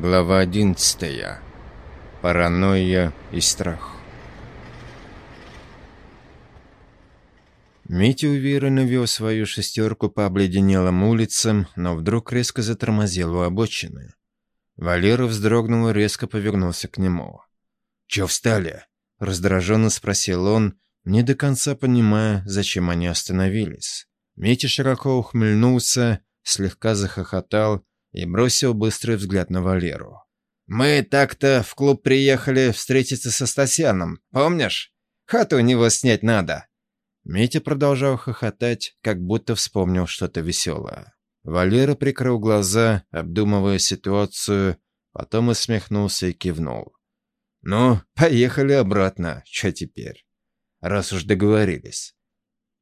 Глава 11. Паранойя и страх. Митя уверенно вел свою шестерку по обледенелым улицам, но вдруг резко затормозил у обочины. Валера вздрогнул и резко повернулся к нему. «Чё встали?» — раздраженно спросил он, не до конца понимая, зачем они остановились. Митя широко ухмыльнулся, слегка захохотал и бросил быстрый взгляд на Валеру. «Мы так-то в клуб приехали встретиться со Стасяном, помнишь? Хату у него снять надо». Митя продолжал хохотать, как будто вспомнил что-то веселое. Валера прикрыл глаза, обдумывая ситуацию, потом усмехнулся и кивнул. «Ну, поехали обратно, что теперь? Раз уж договорились».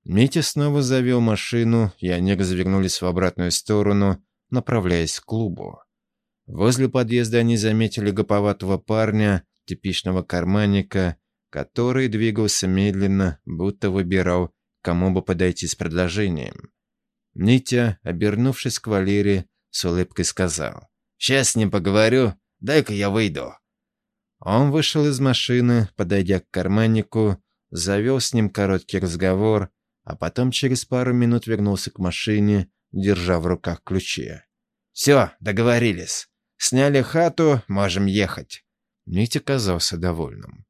Митя снова завел машину, и они развернулись в обратную сторону, направляясь к клубу. Возле подъезда они заметили гоповатого парня, типичного карманника, который двигался медленно, будто выбирал, кому бы подойти с предложением. Митя, обернувшись к Валере, с улыбкой сказал. «Сейчас ним поговорю, дай-ка я выйду». Он вышел из машины, подойдя к карманнику, завел с ним короткий разговор, а потом через пару минут вернулся к машине, держа в руках ключи. «Все, договорились. Сняли хату, можем ехать». Митя казался довольным.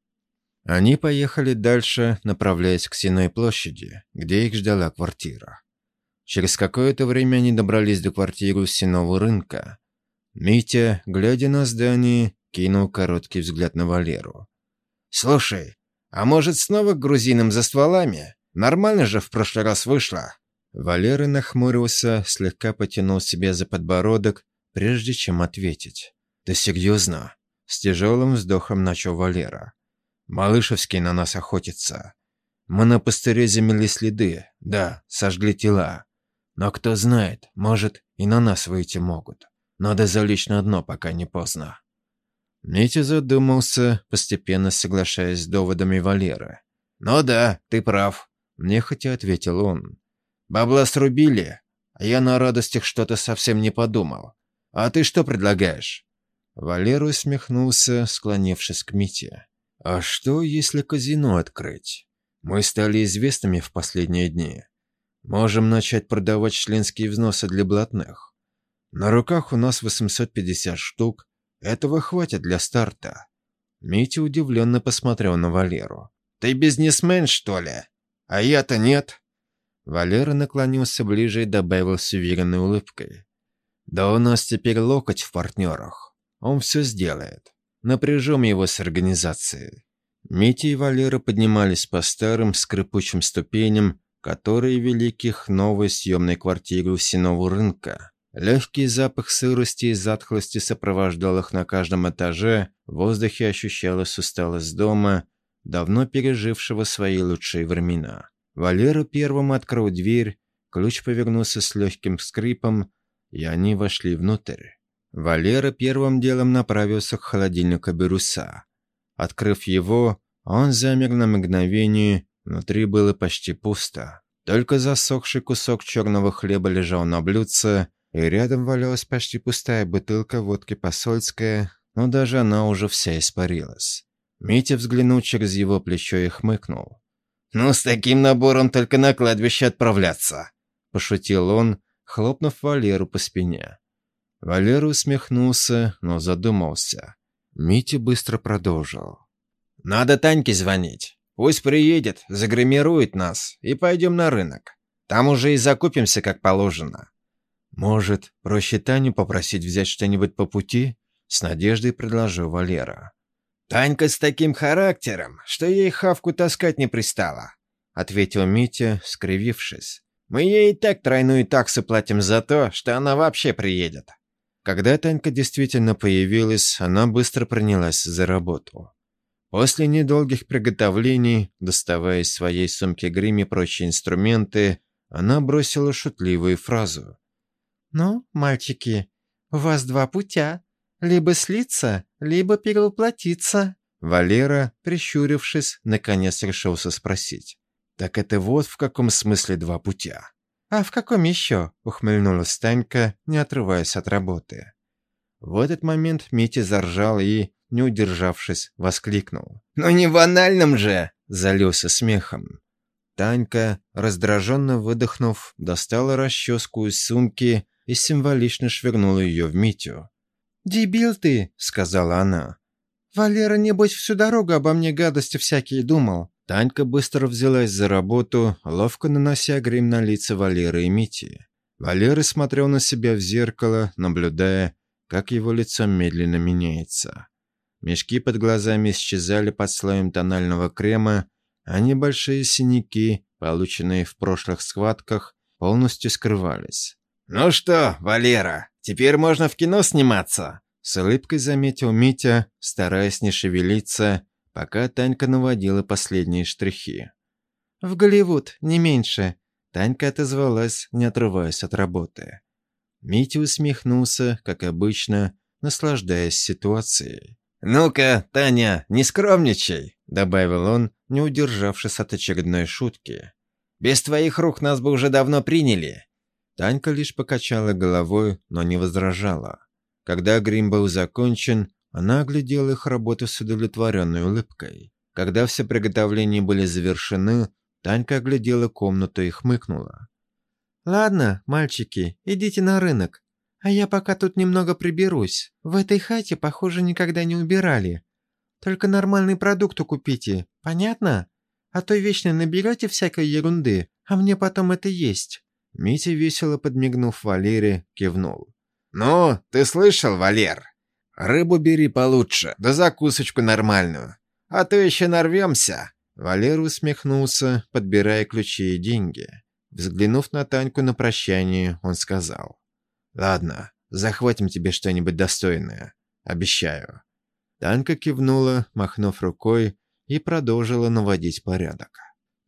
Они поехали дальше, направляясь к Синой площади, где их ждала квартира. Через какое-то время они добрались до квартиры Синого рынка. Митя, глядя на здание, кинул короткий взгляд на Валеру. «Слушай, а может снова к грузинам за стволами? Нормально же в прошлый раз вышло». Валера нахмурился, слегка потянул себе за подбородок, прежде чем ответить. «Да серьезно?» С тяжелым вздохом начал Валера. «Малышевский на нас охотится. Мы на пустыре замели следы, да, сожгли тела. Но кто знает, может, и на нас выйти могут. Надо залечь на дно, пока не поздно». Митя задумался, постепенно соглашаясь с доводами Валеры. «Ну да, ты прав», — нехотя ответил он. Бабла срубили, а я на радостях что-то совсем не подумал. А ты что предлагаешь?» Валера усмехнулся, склонившись к Мите. «А что, если казино открыть? Мы стали известными в последние дни. Можем начать продавать членские взносы для блатных. На руках у нас 850 штук. Этого хватит для старта». Митя удивленно посмотрел на Валеру. «Ты бизнесмен, что ли? А я-то нет». Валера наклонился ближе и добавил с уверенной улыбкой. «Да у нас теперь локоть в партнерах. Он все сделает. Напряжем его с организацией». Митя и Валера поднимались по старым скрипучим ступеням, которые вели к их новой съемной квартире у Синого рынка. Легкий запах сырости и затхлости сопровождал их на каждом этаже, в воздухе ощущалась усталость дома, давно пережившего свои лучшие времена. Валера первым открыл дверь, ключ повернулся с легким скрипом, и они вошли внутрь. Валера первым делом направился к холодильнику Беруса. Открыв его, он замер на мгновение, внутри было почти пусто. Только засохший кусок черного хлеба лежал на блюдце, и рядом валялась почти пустая бутылка водки посольская, но даже она уже вся испарилась. Митя взглянул через его плечо и хмыкнул. «Ну, с таким набором только на кладбище отправляться», – пошутил он, хлопнув Валеру по спине. Валера усмехнулся, но задумался. Митя быстро продолжил. «Надо Таньке звонить. Пусть приедет, загримирует нас, и пойдем на рынок. Там уже и закупимся, как положено». «Может, проще Таню попросить взять что-нибудь по пути?» — с надеждой предложил Валера. «Танька с таким характером, что ей хавку таскать не пристала», — ответил Митя, скривившись. «Мы ей и так тройную таксу платим за то, что она вообще приедет». Когда Танька действительно появилась, она быстро принялась за работу. После недолгих приготовлений, доставая из своей сумки грим и прочие инструменты, она бросила шутливую фразу. «Ну, мальчики, у вас два путя. Либо слиться, либо перевоплотиться». Валера, прищурившись, наконец решился спросить. «Так это вот в каком смысле два путя?» «А в каком еще?» — ухмыльнулась Станька, не отрываясь от работы. В этот момент Митя заржал и, не удержавшись, воскликнул. «Ну не банальным же!» – залился смехом. Танька, раздраженно выдохнув, достала расческу из сумки и символично швырнула ее в Митю. «Дебил ты!» – сказала она. «Валера, небось, всю дорогу обо мне гадости всякие думал». Танька быстро взялась за работу, ловко нанося грим на лица Валеры и Мити. Валера смотрел на себя в зеркало, наблюдая, как его лицо медленно меняется. Мешки под глазами исчезали под слоем тонального крема, а небольшие синяки, полученные в прошлых схватках, полностью скрывались. «Ну что, Валера, теперь можно в кино сниматься?» С улыбкой заметил Митя, стараясь не шевелиться, пока Танька наводила последние штрихи. «В Голливуд, не меньше», — Танька отозвалась, не отрываясь от работы. Митя усмехнулся, как обычно, наслаждаясь ситуацией. «Ну-ка, Таня, не скромничай», — добавил он, не удержавшись от очередной шутки. «Без твоих рук нас бы уже давно приняли». Танька лишь покачала головой, но не возражала. Когда грим был закончен, она оглядела их работу с удовлетворенной улыбкой. Когда все приготовления были завершены, Танька оглядела комнату и хмыкнула. «Ладно, мальчики, идите на рынок, а я пока тут немного приберусь. В этой хате, похоже, никогда не убирали. Только нормальный продукт купите, понятно? А то вечно наберете всякой ерунды, а мне потом это есть». Митя, весело подмигнув Валере, кивнул. «Ну, ты слышал, Валер? Рыбу бери получше, да закусочку нормальную. А то еще нарвемся». Валер усмехнулся, подбирая ключи и деньги. Взглянув на Таньку на прощание, он сказал. «Ладно, захватим тебе что-нибудь достойное. Обещаю». Танька кивнула, махнув рукой, и продолжила наводить порядок.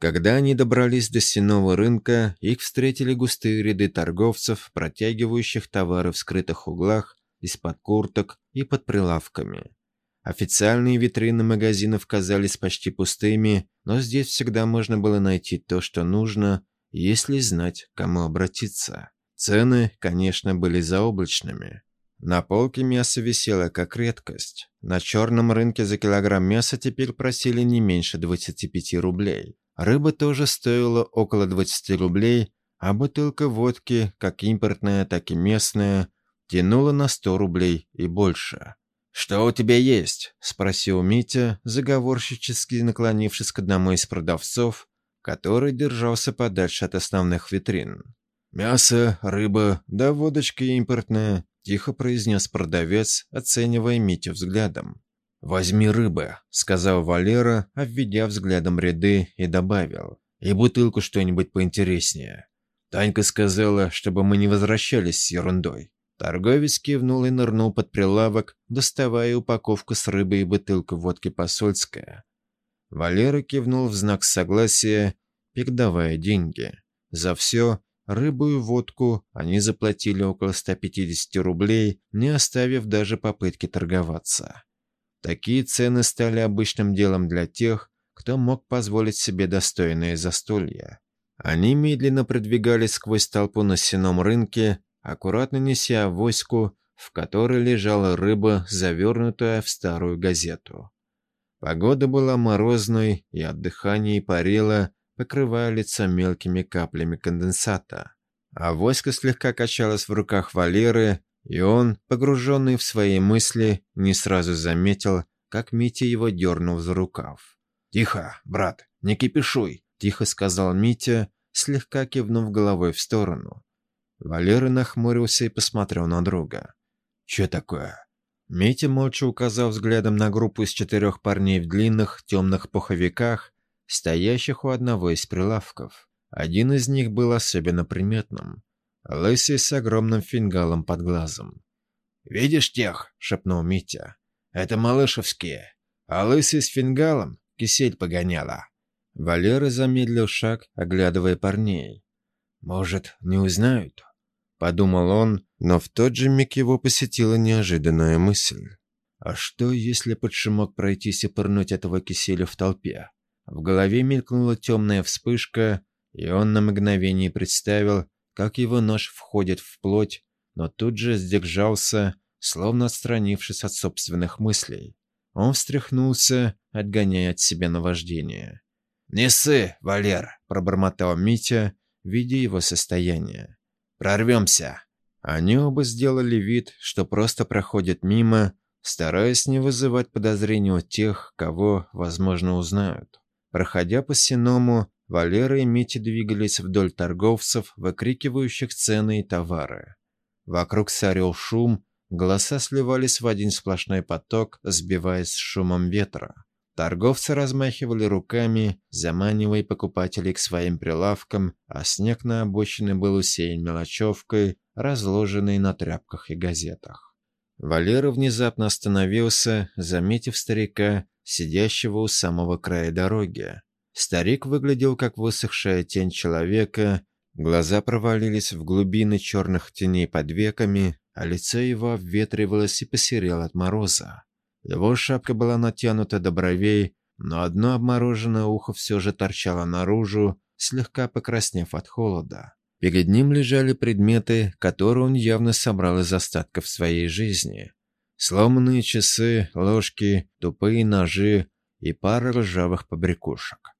Когда они добрались до сеного рынка, их встретили густые ряды торговцев, протягивающих товары в скрытых углах, из-под курток и под прилавками. Официальные витрины магазинов казались почти пустыми, но здесь всегда можно было найти то, что нужно, если знать, к кому обратиться. Цены, конечно, были заоблачными. На полке мясо висело как редкость. На черном рынке за килограмм мяса теперь просили не меньше 25 рублей. Рыба тоже стоила около 20 рублей, а бутылка водки, как импортная, так и местная, тянула на 100 рублей и больше. «Что у тебя есть?» – спросил Митя, заговорщически наклонившись к одному из продавцов, который держался подальше от основных витрин. «Мясо, рыба, да водочка импортная», – тихо произнес продавец, оценивая Митю взглядом. «Возьми рыбы», — сказал Валера, обведя взглядом ряды, и добавил. «И бутылку что-нибудь поинтереснее». Танька сказала, чтобы мы не возвращались с ерундой. Торговец кивнул и нырнул под прилавок, доставая упаковку с рыбой и бутылку водки посольская. Валера кивнул в знак согласия, передавая деньги. За все, рыбу и водку, они заплатили около 150 рублей, не оставив даже попытки торговаться. Такие цены стали обычным делом для тех, кто мог позволить себе достойное застолье. Они медленно продвигались сквозь толпу на сеном рынке, аккуратно неся авоську, в которой лежала рыба, завернутая в старую газету. Погода была морозной, и от дыхания парила, покрывая лицо мелкими каплями конденсата. Авоська слегка качалась в руках Валеры, и он, погруженный в свои мысли, не сразу заметил, как Митя его дернул за рукав. «Тихо, брат, не кипишуй», – тихо сказал Митя, слегка кивнув головой в сторону. Валера нахмурился и посмотрел на друга. «Че такое?» Митя молча указал взглядом на группу из четырех парней в длинных темных пуховиках, стоящих у одного из прилавков. Один из них был особенно приметным. Лысый с огромным фингалом под глазом. «Видишь тех?» — шепнул Митя. «Это малышевские. А лысый с фингалом кисель погоняла». Валера замедлил шаг, оглядывая парней. «Может, не узнают?» — подумал он, но в тот же миг его посетила неожиданная мысль. «А что, если под шумок пройтись и пырнуть этого киселя в толпе?» В голове мелькнула темная вспышка, и он на мгновение представил, как его нож входит в плоть, но тут же сдержался, словно отстранившись от собственных мыслей. Он встряхнулся, отгоняя от себя наваждение. «Не ссы, Валер!» – пробормотал Митя, видя его состояние. «Прорвемся!» Они оба сделали вид, что просто проходят мимо, стараясь не вызывать подозрений у тех, кого, возможно, узнают. Проходя по Синому, Валера и Митя двигались вдоль торговцев, выкрикивающих цены и товары. Вокруг царил шум, голоса сливались в один сплошной поток, сбиваясь с шумом ветра. Торговцы размахивали руками, заманивая покупателей к своим прилавкам, а снег на обочине был усеян мелочевкой, разложенной на тряпках и газетах. Валера внезапно остановился, заметив старика, сидящего у самого края дороги. Старик выглядел как высохшая тень человека, глаза провалились в глубины черных теней под веками, а лицо его обветривалось и посерело от мороза. Его шапка была натянута до бровей, но одно обмороженное ухо все же торчало наружу, слегка покраснев от холода. Перед ним лежали предметы, которые он явно собрал из остатков своей жизни. Сломанные часы, ложки, тупые ножи и пара ржавых побрякушек.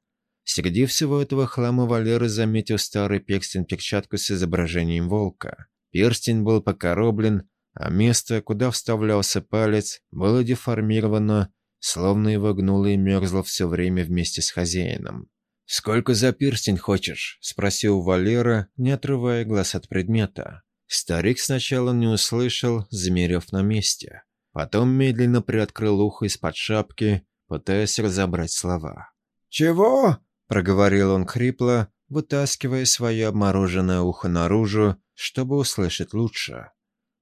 Среди всего этого хлама Валера заметил старый перстень-перчатку с изображением волка. Перстень был покороблен, а место, куда вставлялся палец, было деформировано, словно его гнуло и мерзло все время вместе с хозяином. «Сколько за перстень хочешь?» – спросил Валера, не отрывая глаз от предмета. Старик сначала не услышал, замерев на месте. Потом медленно приоткрыл ухо из-под шапки, пытаясь разобрать слова. «Чего?» – проговорил он хрипло, вытаскивая свое обмороженное ухо наружу, чтобы услышать лучше.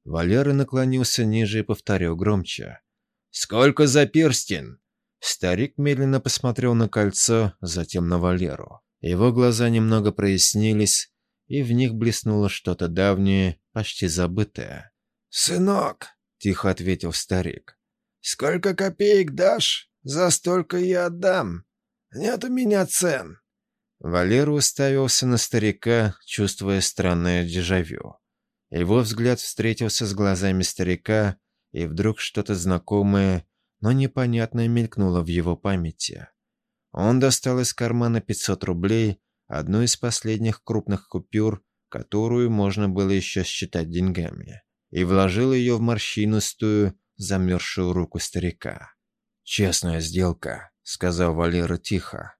Валера наклонился ниже и повторил громче. «Сколько за перстень?» Старик медленно посмотрел на кольцо, затем на Валеру. Его глаза немного прояснились, и в них блеснуло что-то давнее, почти забытое. «Сынок», — тихо ответил старик, — «сколько копеек дашь, за столько я отдам. Нет у меня цен». Валера уставился на старика, чувствуя странное дежавю. Его взгляд встретился с глазами старика, и вдруг что-то знакомое, но непонятное мелькнуло в его памяти. Он достал из кармана 500 рублей, одну из последних крупных купюр, которую можно было еще считать деньгами, и вложил ее в морщинистую, замерзшую руку старика. «Честная сделка», — сказал Валера тихо.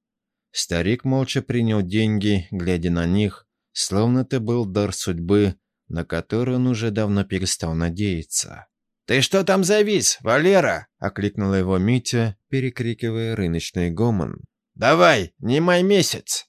Старик молча принял деньги, глядя на них, словно это был дар судьбы, на который он уже давно перестал надеяться. «Ты что там завис, Валера?» — окликнула его Митя, перекрикивая рыночный гомон. «Давай, не май месяц!»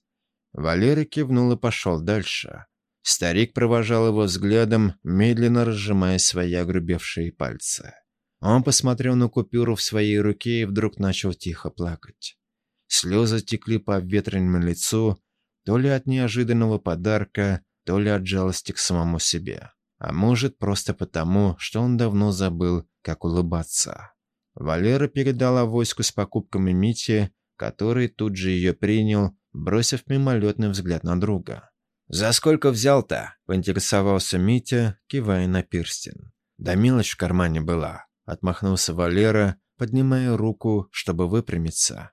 Валера кивнул и пошел дальше. Старик провожал его взглядом, медленно разжимая свои огрубевшие пальцы. Он посмотрел на купюру в своей руке и вдруг начал тихо плакать. Слезы текли по обветренному лицу, то ли от неожиданного подарка, то ли от жалости к самому себе. А может, просто потому, что он давно забыл, как улыбаться. Валера передала авоську с покупками Мите, который тут же ее принял, бросив мимолетный взгляд на друга. «За сколько взял-то?» – поинтересовался Митя, кивая на перстень. «Да мелочь в кармане была», – отмахнулся Валера, поднимая руку, чтобы выпрямиться.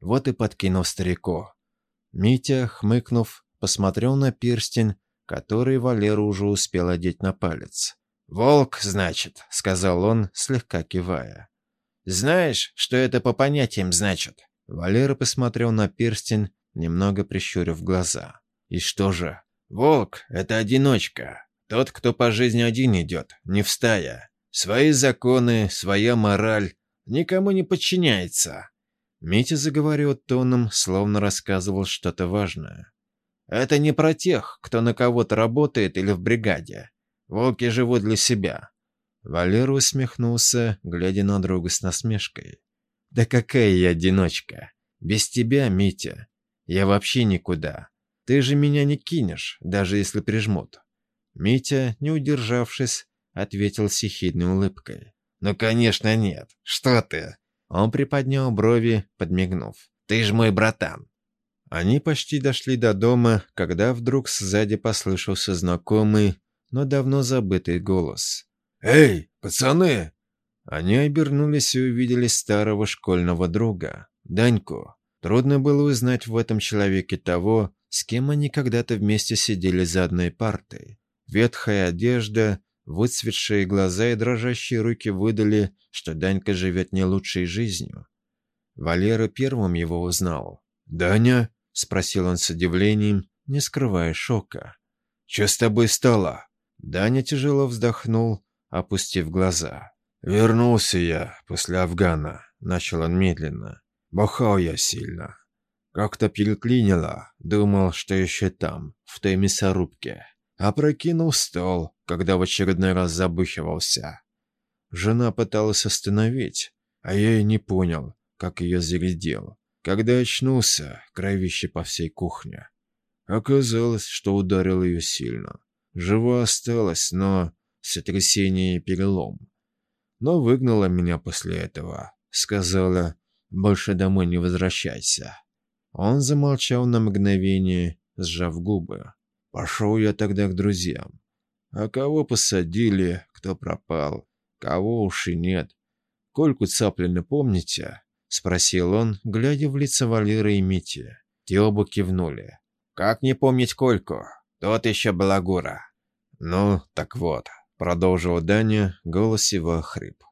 Вот и подкинул старику. Митя, хмыкнув, посмотрел на перстень, который Валера уже успел одеть на палец. «Волк, значит», — сказал он, слегка кивая. «Знаешь, что это по понятиям значит?» Валера посмотрел на перстень, немного прищурив глаза. «И что же?» «Волк — это одиночка. Тот, кто по жизни один идет, не в стая. Свои законы, своя мораль, никому не подчиняется». Митя заговорил тоном, словно рассказывал что-то важное. Это не про тех, кто на кого-то работает или в бригаде. Волки живут для себя». Валера усмехнулся, глядя на друга с насмешкой. «Да какая я одиночка! Без тебя, Митя, я вообще никуда. Ты же меня не кинешь, даже если прижмут». Митя, не удержавшись, ответил с ехидной улыбкой. «Ну, конечно, нет. Что ты?» Он приподнял брови, подмигнув. «Ты ж мой братан. Они почти дошли до дома, когда вдруг сзади послышался знакомый, но давно забытый голос. «Эй, Пацаны!» Они обернулись и увидели старого школьного друга, Даньку. Трудно было узнать в этом человеке того, с кем они когда-то вместе сидели за одной партой. Ветхая одежда, выцветшие глаза и дрожащие руки выдали, что Данька живет не лучшей жизнью. Валера первым его узнал. «Даня?» — спросил он с удивлением, не скрывая шока. «Че с тобой стало?» Даня тяжело вздохнул, опустив глаза. «Вернулся я после Афгана», — начал он медленно. «Бахал я сильно. Как-то переклинило, думал, что еще там, в той мясорубке. Опрокинул стол, когда в очередной раз забухивался. Жена пыталась остановить, а я и не понял, как ее зарядил. Когда очнулся, кровище по всей кухне. Оказалось, что ударил ее сильно. Жива осталась, но сотрясение и перелом. Но выгнала меня после этого. Сказала, больше домой не возвращайся. Он замолчал на мгновение, сжав губы. Пошел я тогда к друзьям. А кого посадили, кто пропал, кого уж и нет. Кольку Цаплина помните? Спросил он, глядя в лица Валеры и Мити. Те оба кивнули. «Как не помнить Кольку? Тот еще балагура». «Ну, так вот», — продолжил Даня, голос его хрип.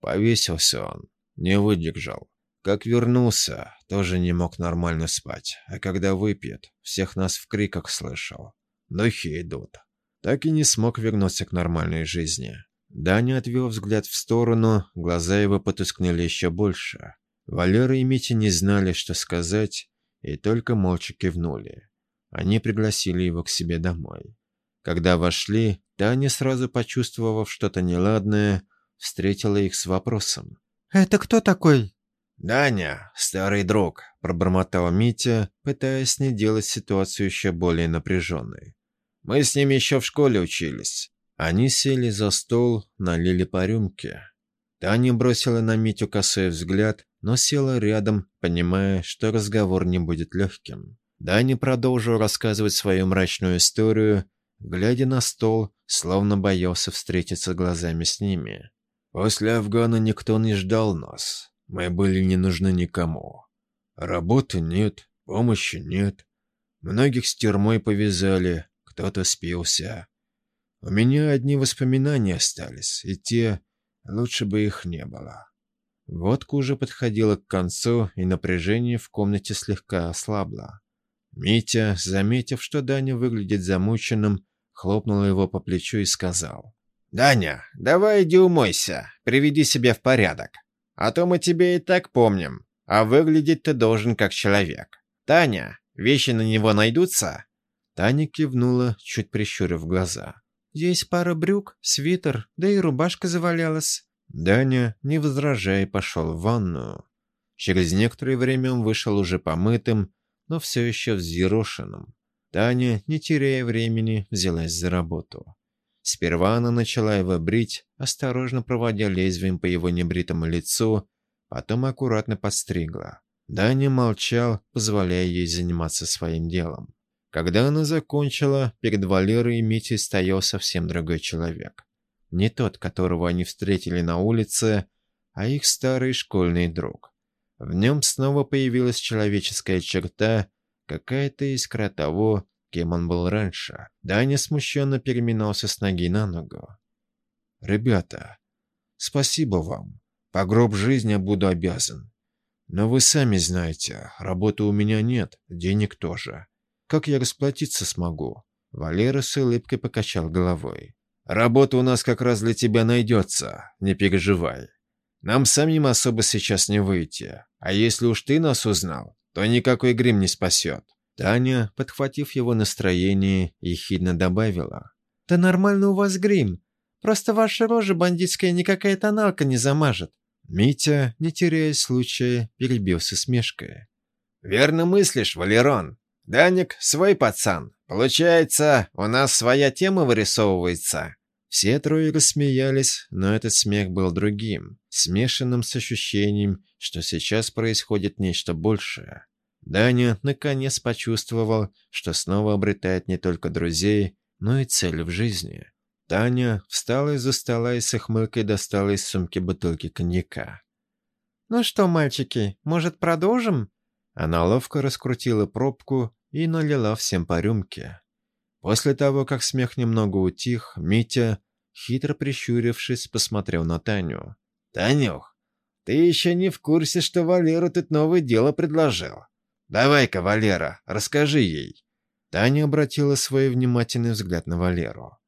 Повесился он, не выдержал. Как вернулся, тоже не мог нормально спать, а когда выпьет, всех нас в криках слышал. Духи идут. Так и не смог вернуться к нормальной жизни. Даня отвел взгляд в сторону, глаза его потускнели еще больше. Валера и Митя не знали, что сказать, и только молча кивнули. Они пригласили его к себе домой. Когда вошли, Таня, сразу почувствовав что-то неладное, встретила их с вопросом. «Это кто такой?» «Даня, старый друг», — пробормотал Митя, пытаясь не делать ситуацию еще более напряженной. «Мы с ним еще в школе учились». Они сели за стол, налили по рюмке. Таня бросила на Митю косой взгляд, но села рядом, понимая, что разговор не будет легким. Даня продолжил рассказывать свою мрачную историю, глядя на стол, словно боялся встретиться глазами с ними. «После Афгана никто не ждал нас. Мы были не нужны никому. Работы нет, помощи нет. Многих с тюрьмой повязали, кто-то спился. У меня одни воспоминания остались, и те, лучше бы их не было. Водка уже подходила к концу, и напряжение в комнате слегка ослабло. Митя, заметив, что Даня выглядит замученным, хлопнул его по плечу и сказал. «Даня, давай иди умойся, приведи себя в порядок. А то мы тебя и так помним, а выглядеть ты должен как человек. Таня, вещи на него найдутся?» Таня кивнула, чуть прищурив глаза. «Есть пара брюк, свитер, да и рубашка завалялась». Даня, не возражая, пошел в ванную. Через некоторое время он вышел уже помытым, но все еще взъерошенным. Таня, не теряя времени, взялась за работу. Сперва она начала его брить, осторожно проводя лезвием по его небритому лицу, потом аккуратно подстригла. Даня молчал, позволяя ей заниматься своим делом. Когда она закончила, перед Валерой и Митей стоял совсем другой человек. Не тот, которого они встретили на улице, а их старый школьный друг. В нем снова появилась человеческая черта, какая-то искра того, кем он был раньше. Даня смущенно переминался с ноги на ногу. «Ребята, спасибо вам. По гроб жизни буду обязан. Но вы сами знаете, работы у меня нет, денег тоже. Как я расплатиться смогу?» Валера с улыбкой покачал головой. «Работа у нас как раз для тебя найдется, не переживай. Нам самим особо сейчас не выйти, а если уж ты нас узнал, то никакой грим не спасет. Таня, подхватив его настроение, ехидно добавила. «Да нормально у вас грим. Просто ваша рожа бандитская никакая тоналка не замажет». Митя, не теряя случая, перебился смешкой. «Верно мыслишь, Валерон. Даник свой пацан. Получается, у нас своя тема вырисовывается». Все трое рассмеялись, но этот смех был другим, смешанным с ощущением, что сейчас происходит нечто большее. Даня наконец почувствовал, что снова обретает не только друзей, но и цель в жизни. Таня встала из-за стола и с ухмылкой достала из сумки бутылки коньяка. «Ну что, мальчики, может, продолжим?» Она ловко раскрутила пробку и налила всем по рюмке. После того, как смех немного утих, Митя, хитро прищурившись, посмотрел на Таню. «Танюх, ты еще не в курсе, что Валера тут новое дело предложил. Давай-ка, Валера, расскажи ей». Таня обратила свой внимательный взгляд на Валеру.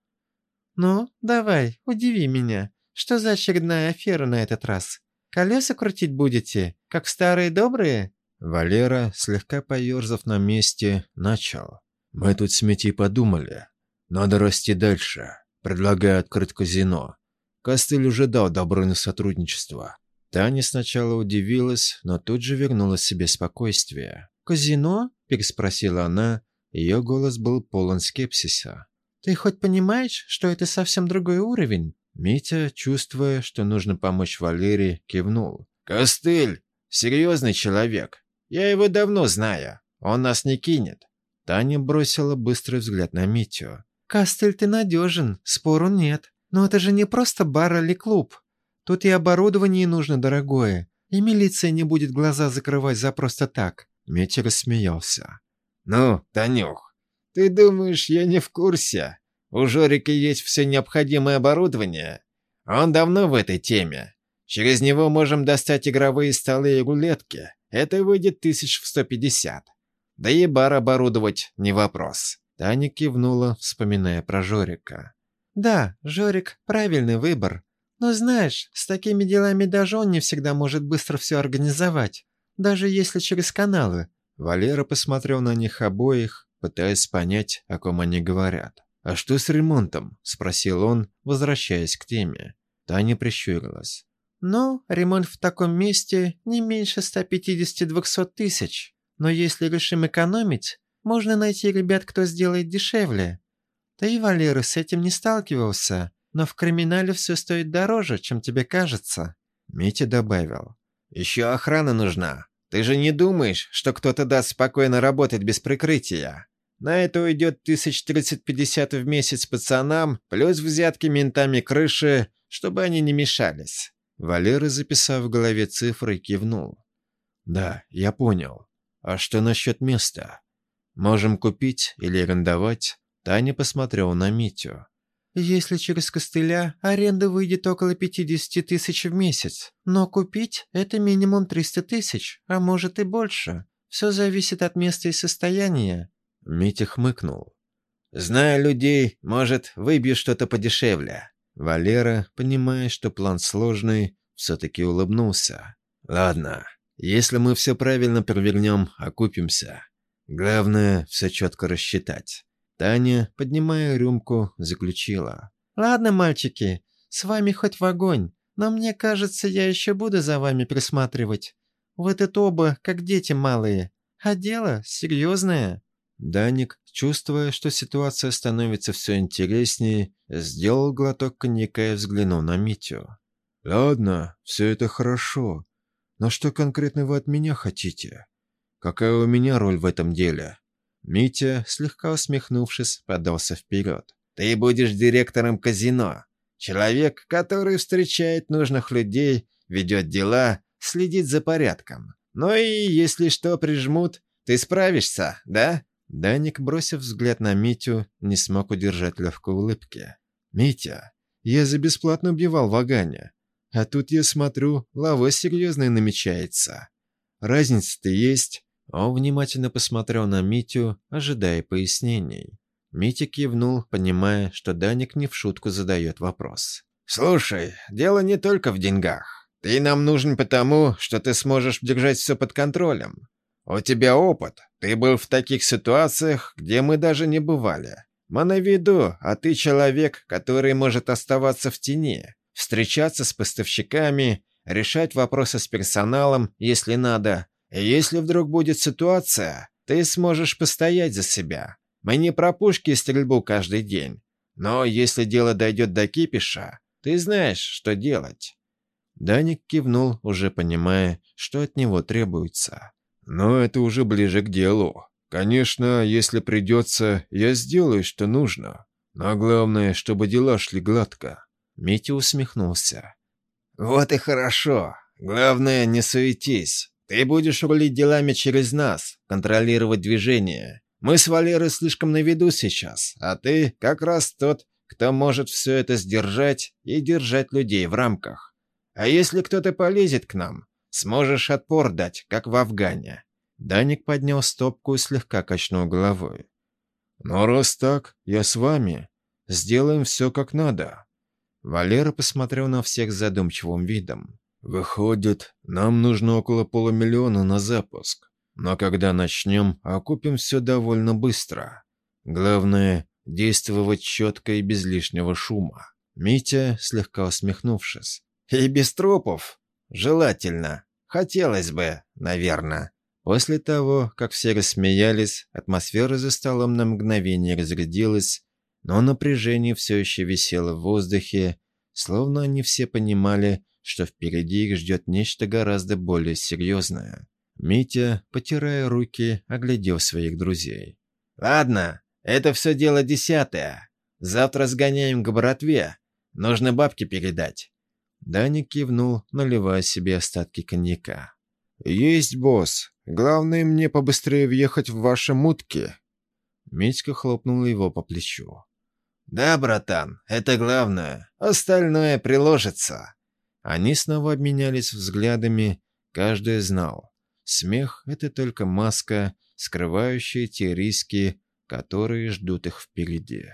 «Ну, давай, удиви меня. Что за очередная афера на этот раз? Колеса крутить будете, как старые добрые?» Валера, слегка поерзав на месте, начал. «Мы тут с Митей подумали. Надо расти дальше. Предлагаю открыть казино. Костыль уже дал добро на сотрудничество». Таня сначала удивилась, но тут же вернула себе спокойствие. «Казино?» – переспросила она. Ее голос был полон скепсиса. «Ты хоть понимаешь, что это совсем другой уровень?» Митя, чувствуя, что нужно помочь Валерии, кивнул. «Костыль! Серьезный человек. Я его давно знаю. Он нас не кинет». Таня бросила быстрый взгляд на Митю. «Костыль, ты надежен, спору нет. Но это же не просто бар или клуб. Тут и оборудование нужно дорогое, и милиция не будет глаза закрывать за просто так». Митя рассмеялся. «Ну, Танюх, ты думаешь, я не в курсе? У Жорика есть все необходимое оборудование. Он давно в этой теме. Через него можем достать игровые столы и рулетки. Это выйдет тысяч в сто пятьдесят. Да и бар оборудовать не вопрос». Таня кивнула, вспоминая про Жорика. «Да, Жорик – правильный выбор. Но знаешь, с такими делами даже он не всегда может быстро все организовать, даже если через каналы». Валера посмотрел на них обоих, пытаясь понять, о ком они говорят. «А что с ремонтом?» – спросил он, возвращаясь к теме. Таня прищурилась. «Ну, ремонт в таком месте не меньше 150-200 тысяч. Но если решим экономить, можно найти ребят, кто сделает дешевле. Ты, Валера, с этим не сталкивался, но в криминале все стоит дороже, чем тебе кажется». Митя добавил. «Еще охрана нужна. Ты же не думаешь, что кто-то даст спокойно работать без прикрытия? На это уйдет тысяч тридцать-пятьдесят в месяц пацанам, плюс взятки ментами крыши, чтобы они не мешались». Валера, записав в голове цифры, кивнул. «Да, я понял. А что насчет места? Можем купить или арендовать?» Таня посмотрела на Митю. «Если через костыля, аренда выйдет около 50 тысяч в месяц. Но купить – это минимум 300 тысяч, а может и больше. Все зависит от места и состояния». Митя хмыкнул. «Зная людей, может, выбью что-то подешевле». Валера, понимая, что план сложный, все-таки улыбнулся. «Ладно, если мы все правильно провернем, окупимся. Главное, все четко рассчитать». Таня, поднимая рюмку, заключила. «Ладно, мальчики, с вами хоть в огонь, но мне кажется, я еще буду за вами присматривать. Вы тут оба, как дети малые, а дело серьезное». Даник, чувствуя, что ситуация становится все интереснее, сделал глоток коньяка и взглянул на Митю. «Ладно, все это хорошо. Но что конкретно вы от меня хотите? Какая у меня роль в этом деле?» Митя, слегка усмехнувшись, подался вперед. «Ты будешь директором казино. Человек, который встречает нужных людей, ведет дела, следит за порядком. Ну и если что прижмут, ты справишься, да?» Даник, бросив взгляд на Митю, не смог удержать легкой улыбки. «Митя, я за бесплатно убивал Ваганя. А тут я смотрю, лава серьезная намечается. Разница-то есть». Он внимательно посмотрел на Митю, ожидая пояснений. Митя кивнул, понимая, что Даник не в шутку задает вопрос. «Слушай, дело не только в деньгах. Ты нам нужен потому, что ты сможешь держать все под контролем. У тебя опыт. Ты был в таких ситуациях, где мы даже не бывали. Мы на виду, а ты человек, который может оставаться в тени, встречаться с поставщиками, решать вопросы с персоналом, если надо. И если вдруг будет ситуация, ты сможешь постоять за себя. Мы не про пушки и стрельбу каждый день. Но если дело дойдет до кипиша, ты знаешь, что делать». Даник кивнул, уже понимая, что от него требуется. Но это уже ближе к делу. Конечно, если придется, я сделаю, что нужно. Но главное, чтобы дела шли гладко». Митя усмехнулся. «Вот и хорошо. Главное, не суетись. Ты будешь рулить делами через нас, контролировать движение. Мы с Валерой слишком на виду сейчас, а ты как раз тот, кто может все это сдержать и держать людей в рамках. А если кто-то полезет к нам, сможешь отпор дать, как в Афгане». Даник поднял стопку и слегка качнул головой. «Но раз так, я с вами. Сделаем все как надо». Валера посмотрел на всех задумчивым видом. «Выходит, нам нужно около полумиллиона на запуск. Но когда начнем, окупим все довольно быстро. Главное, действовать четко и без лишнего шума». Митя, слегка усмехнувшись. «И без трупов. Желательно. Хотелось бы, наверное». После того, как все рассмеялись, атмосфера за столом на мгновение разрядилась, но напряжение все еще висело в воздухе, словно они все понимали, что впереди их ждет нечто гораздо более серьезное. Митя, потирая руки, оглядел своих друзей. «Ладно, это все дело десятое. Завтра сгоняем к братве. Нужно бабки передать». Даня кивнул, наливая себе остатки коньяка. «Есть, босс. Главное мне побыстрее въехать в ваши мутки». Митька хлопнул его по плечу. «Да, братан, это главное. Остальное приложится». Они снова обменялись взглядами. Каждый знал. Смех — это только маска, скрывающая те риски, которые ждут их впереди.